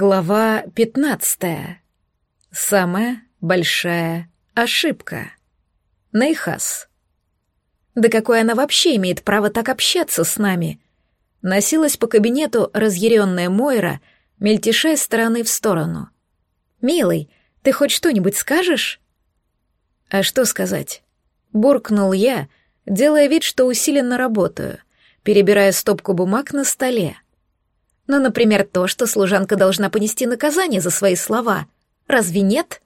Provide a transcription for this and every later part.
Глава 15. Самая большая ошибка. Нейхас. Да какое она вообще имеет право так общаться с нами? Носилась по кабинету разъяренная Мойра, мельтешая с стороны в сторону. «Милый, ты хоть что-нибудь скажешь?» «А что сказать?» Буркнул я, делая вид, что усиленно работаю, перебирая стопку бумаг на столе. Ну, например, то, что служанка должна понести наказание за свои слова. Разве нет?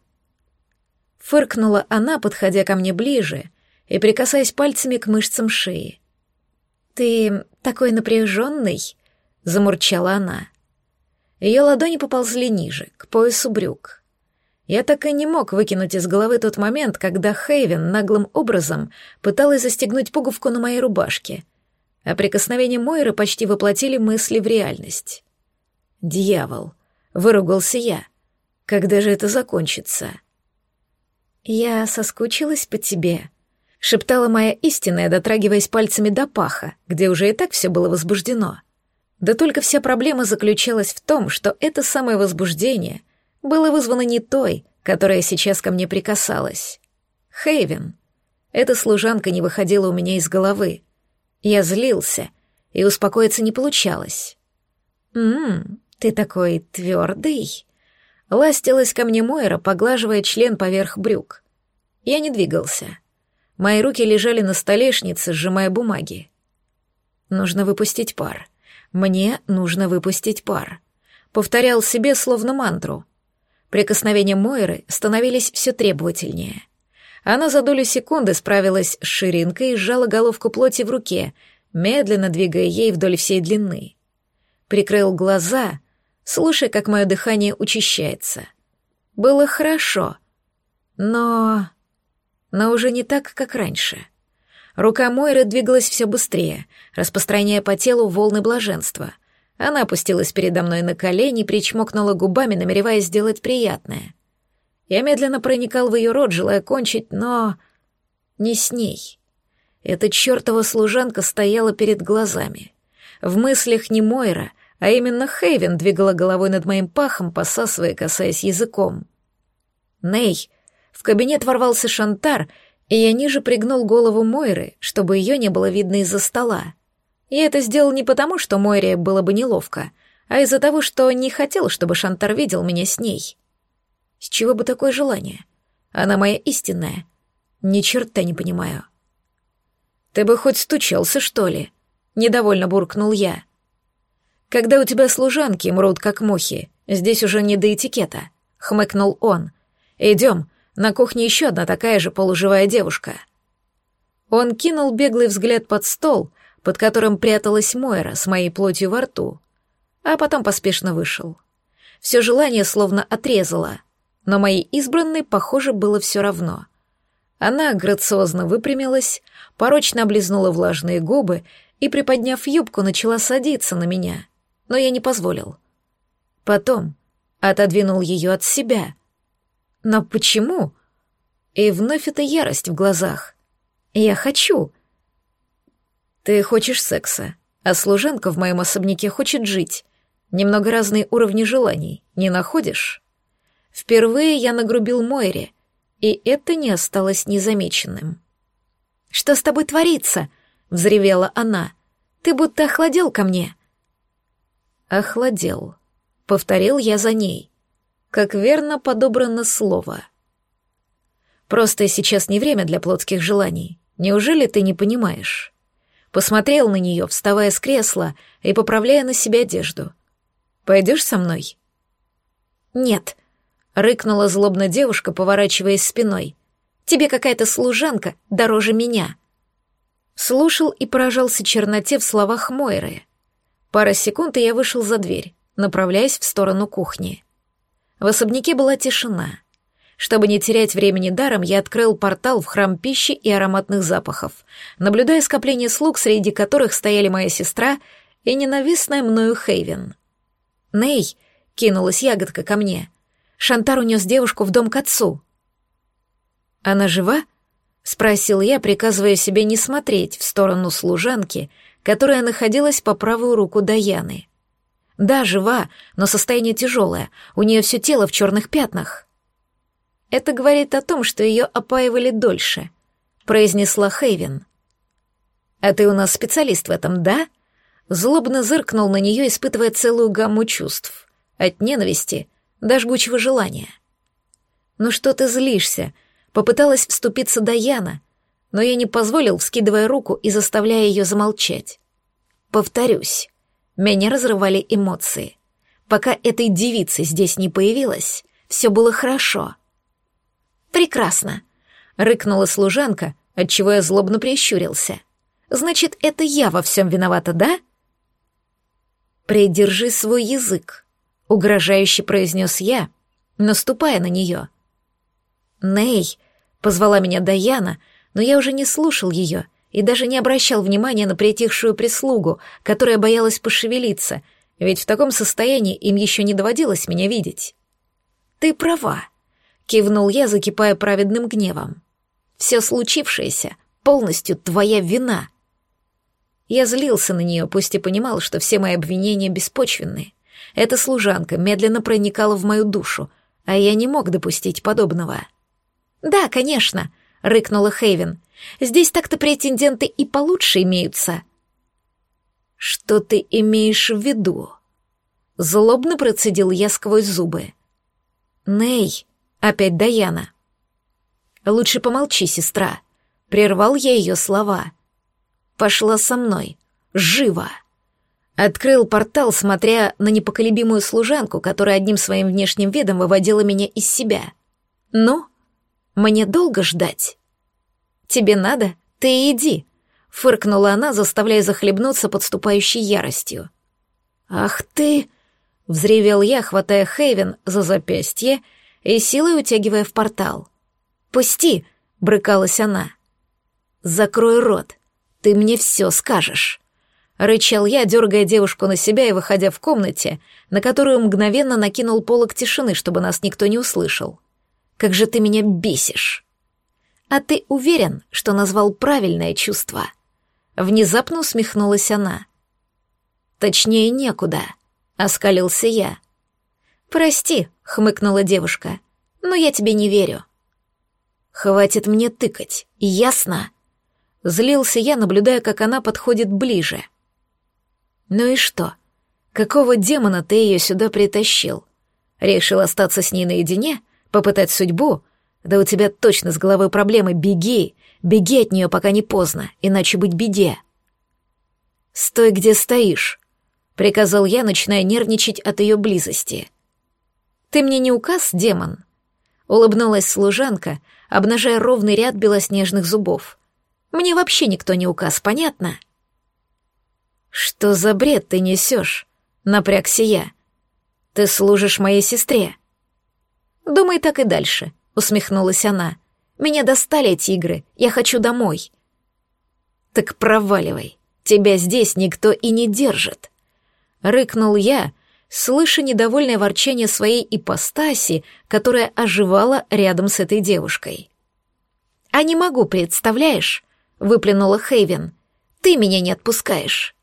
Фыркнула она, подходя ко мне ближе и прикасаясь пальцами к мышцам шеи. «Ты такой напряженный», — замурчала она. Ее ладони поползли ниже, к поясу брюк. Я так и не мог выкинуть из головы тот момент, когда Хейвен наглым образом пыталась застегнуть пуговку на моей рубашке — а прикосновения Мойры почти воплотили мысли в реальность. «Дьявол!» — выругался я. «Когда же это закончится?» «Я соскучилась по тебе», — шептала моя истинная, дотрагиваясь пальцами до паха, где уже и так все было возбуждено. Да только вся проблема заключалась в том, что это самое возбуждение было вызвано не той, которая сейчас ко мне прикасалась. Хейвен. Эта служанка не выходила у меня из головы. Я злился, и успокоиться не получалось. «Ммм, ты такой твердый!» Ластилась ко мне Мойра, поглаживая член поверх брюк. Я не двигался. Мои руки лежали на столешнице, сжимая бумаги. Нужно выпустить пар. Мне нужно выпустить пар. Повторял себе словно мантру. Прикосновения Мойры становились все требовательнее. Она за долю секунды справилась с ширинкой и сжала головку плоти в руке, медленно двигая ей вдоль всей длины. Прикрыл глаза, слушая, как мое дыхание учащается. Было хорошо, но... но уже не так, как раньше. Рука Мойры двигалась все быстрее, распространяя по телу волны блаженства. Она опустилась передо мной на колени, причмокнула губами, намереваясь сделать приятное — я медленно проникал в ее рот, желая кончить, но... не с ней. Эта чертова служанка стояла перед глазами. В мыслях не Мойра, а именно Хейвен двигала головой над моим пахом, посасывая, касаясь языком. «Ней!» В кабинет ворвался Шантар, и я ниже пригнул голову Мойры, чтобы ее не было видно из-за стола. Я это сделал не потому, что Мойре было бы неловко, а из-за того, что не хотел, чтобы Шантар видел меня с ней. С чего бы такое желание? Она моя истинная. Ни черта не понимаю. Ты бы хоть стучался, что ли? Недовольно буркнул я. Когда у тебя служанки мрут, как мухи, здесь уже не до этикета, хмыкнул он. Идем, на кухне еще одна такая же полуживая девушка. Он кинул беглый взгляд под стол, под которым пряталась Мойра с моей плотью во рту, а потом поспешно вышел. Все желание словно отрезало — но моей избранной, похоже, было все равно. Она грациозно выпрямилась, порочно облизнула влажные губы и, приподняв юбку, начала садиться на меня, но я не позволил. Потом отодвинул ее от себя. Но почему? И вновь эта ярость в глазах. Я хочу. Ты хочешь секса, а служанка в моем особняке хочет жить. Немного разные уровни желаний, не находишь? Впервые я нагрубил Мойре, и это не осталось незамеченным. «Что с тобой творится?» — взревела она. «Ты будто охладел ко мне». «Охладел», — повторил я за ней. Как верно подобрано слово. «Просто сейчас не время для плотских желаний. Неужели ты не понимаешь?» Посмотрел на нее, вставая с кресла и поправляя на себе одежду. «Пойдешь со мной?» «Нет», — рыкнула злобно девушка, поворачиваясь спиной. «Тебе какая-то служанка дороже меня». Слушал и поражался черноте в словах Мойры. Пара секунд, и я вышел за дверь, направляясь в сторону кухни. В особняке была тишина. Чтобы не терять времени даром, я открыл портал в храм пищи и ароматных запахов, наблюдая скопление слуг, среди которых стояли моя сестра и ненавистная мною Хейвен. «Ней!» — кинулась ягодка ко мне. Шантар унес девушку в дом к отцу. «Она жива?» — спросил я, приказывая себе не смотреть в сторону служанки, которая находилась по правую руку Даяны. Да, жива, но состояние тяжелое, у нее все тело в черных пятнах. Это говорит о том, что ее опаивали дольше, произнесла Хейвен. А ты у нас специалист в этом, да? Злобно зыркнул на нее, испытывая целую гамму чувств. От ненависти до жгучего желания. «Ну что ты злишься?» Попыталась вступиться Даяна, но я не позволил, вскидывая руку и заставляя ее замолчать. Повторюсь, меня разрывали эмоции. Пока этой девицы здесь не появилась, все было хорошо. «Прекрасно», — рыкнула служанка, отчего я злобно прищурился. «Значит, это я во всем виновата, да?» «Придержи свой язык», — угрожающе произнес я, наступая на нее. «Ней», — позвала меня Даяна, но я уже не слушал ее и даже не обращал внимания на притихшую прислугу, которая боялась пошевелиться, ведь в таком состоянии им еще не доводилось меня видеть. «Ты права», — кивнул я, закипая праведным гневом. «Все случившееся полностью твоя вина». Я злился на нее, пусть и понимал, что все мои обвинения беспочвенны. Эта служанка медленно проникала в мою душу, а я не мог допустить подобного. «Да, конечно», — рыкнула Хейвен. «Здесь так-то претенденты и получше имеются». «Что ты имеешь в виду?» Злобно процедил я сквозь зубы. «Ней», — опять Даяна. «Лучше помолчи, сестра», — прервал я ее слова. «Пошла со мной. Живо!» Открыл портал, смотря на непоколебимую служанку, которая одним своим внешним видом выводила меня из себя. «Ну, мне долго ждать?» «Тебе надо? Ты иди», — фыркнула она, заставляя захлебнуться подступающей яростью. «Ах ты!» — взревел я, хватая Хейвен за запястье и силой утягивая в портал. «Пусти!» — брыкалась она. «Закрой рот, ты мне все скажешь». Рычал я, дергая девушку на себя и выходя в комнате, на которую мгновенно накинул полог тишины, чтобы нас никто не услышал. «Как же ты меня бесишь!» «А ты уверен, что назвал правильное чувство?» Внезапно усмехнулась она. «Точнее, некуда», — оскалился я. «Прости», — хмыкнула девушка, — «но я тебе не верю». «Хватит мне тыкать, ясно?» Злился я, наблюдая, как она подходит ближе. «Ну и что? Какого демона ты ее сюда притащил? Решил остаться с ней наедине? Попытать судьбу? Да у тебя точно с головой проблемы. Беги! Беги от нее, пока не поздно, иначе быть беде!» «Стой, где стоишь!» — приказал я, начиная нервничать от ее близости. «Ты мне не указ, демон?» — улыбнулась служанка, обнажая ровный ряд белоснежных зубов. «Мне вообще никто не указ, понятно?» «Что за бред ты несешь?» — напрягся я. «Ты служишь моей сестре». «Думай так и дальше», — усмехнулась она. «Меня достали эти игры, я хочу домой». «Так проваливай, тебя здесь никто и не держит». Рыкнул я, слыша недовольное ворчание своей ипостаси, которая оживала рядом с этой девушкой. «А не могу, представляешь?» — выплюнула Хейвен. «Ты меня не отпускаешь».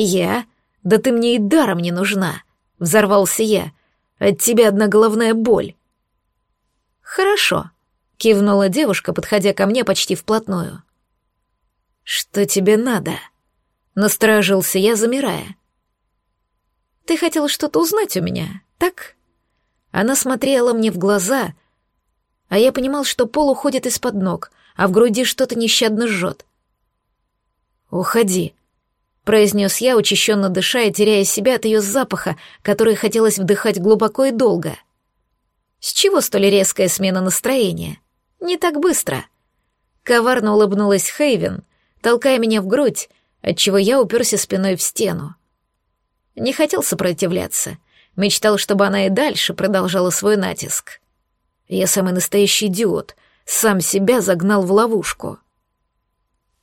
«Я? Да ты мне и даром не нужна!» — взорвался я. «От тебя одна головная боль». «Хорошо», — кивнула девушка, подходя ко мне почти вплотную. «Что тебе надо?» — насторожился я, замирая. «Ты хотел что-то узнать у меня, так?» Она смотрела мне в глаза, а я понимал, что пол уходит из-под ног, а в груди что-то нещадно жжет. «Уходи», произнес я, учащенно дыша и теряя себя от ее запаха, который хотелось вдыхать глубоко и долго. С чего столь резкая смена настроения? Не так быстро. Коварно улыбнулась Хейвен, толкая меня в грудь, отчего я уперся спиной в стену. Не хотел сопротивляться, мечтал, чтобы она и дальше продолжала свой натиск. Я самый настоящий идиот, сам себя загнал в ловушку.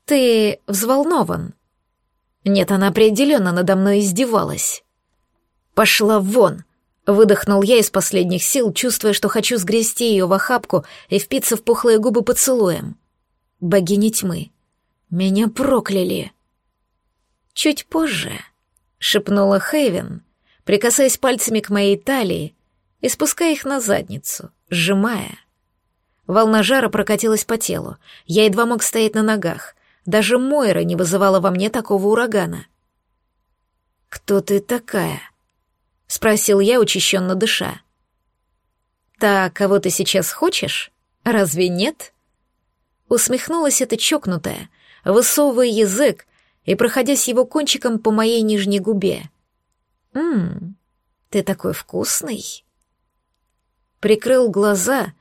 «Ты взволнован», нет, она определенно надо мной издевалась. «Пошла вон!» — выдохнул я из последних сил, чувствуя, что хочу сгрести ее в охапку и впиться в пухлые губы поцелуем. Богини тьмы. Меня прокляли. Чуть позже, — шепнула Хейвен, прикасаясь пальцами к моей талии и спуская их на задницу, сжимая. Волна жара прокатилась по телу, я едва мог стоять на ногах, даже Мойра не вызывала во мне такого урагана. «Кто ты такая?» — спросил я, учащенно дыша. «Та, кого ты сейчас хочешь? Разве нет?» Усмехнулась эта чокнутая, высовывая язык и проходясь его кончиком по моей нижней губе. «Ммм, ты такой вкусный!» Прикрыл глаза,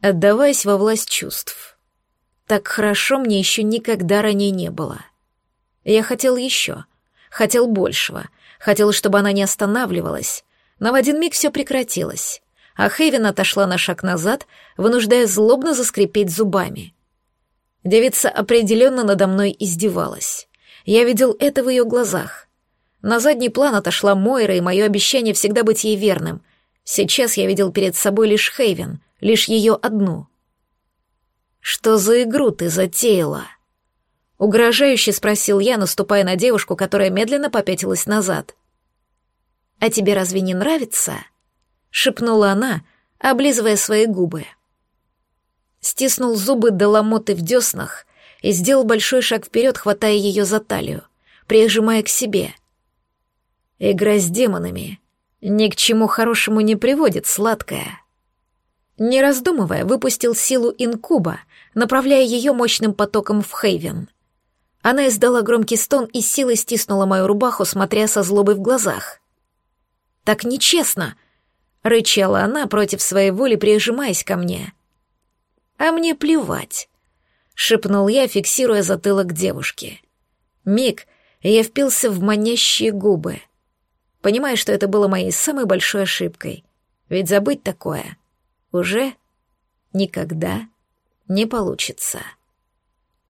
отдаваясь во власть чувств. Так хорошо мне еще никогда ранее не было. Я хотел еще, хотел большего, хотел, чтобы она не останавливалась, но в один миг все прекратилось, а Хейвен отошла на шаг назад, вынуждая злобно заскрипеть зубами. Девица определенно надо мной издевалась. Я видел это в ее глазах. На задний план отошла Мойра и мое обещание всегда быть ей верным. Сейчас я видел перед собой лишь Хейвен, лишь ее одну. «Что за игру ты затеяла?» Угрожающе спросил я, наступая на девушку, которая медленно попятилась назад. «А тебе разве не нравится?» — шепнула она, облизывая свои губы. Стиснул зубы до ломоты в деснах и сделал большой шаг вперед, хватая ее за талию, прижимая к себе. Игра с демонами ни к чему хорошему не приводит, сладкая. Не раздумывая, выпустил силу инкуба, направляя ее мощным потоком в Хейвен. Она издала громкий стон и силой стиснула мою рубаху, смотря со злобой в глазах. «Так нечестно!» — рычала она против своей воли, прижимаясь ко мне. «А мне плевать», — шепнул я, фиксируя затылок девушки. Миг, я впился в манящие губы, понимая, что это было моей самой большой ошибкой, ведь забыть такое уже никогда не получится.